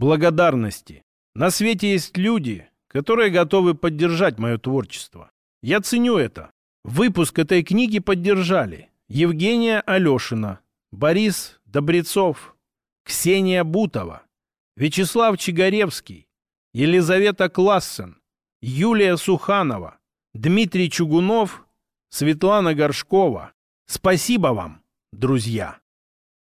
благодарности. На свете есть люди, которые готовы поддержать мое творчество. Я ценю это. Выпуск этой книги поддержали Евгения Алешина, Борис Добрецов, Ксения Бутова, Вячеслав Чигоревский, Елизавета Классен, Юлия Суханова, Дмитрий Чугунов, Светлана Горшкова. Спасибо вам, друзья!